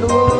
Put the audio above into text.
Lord.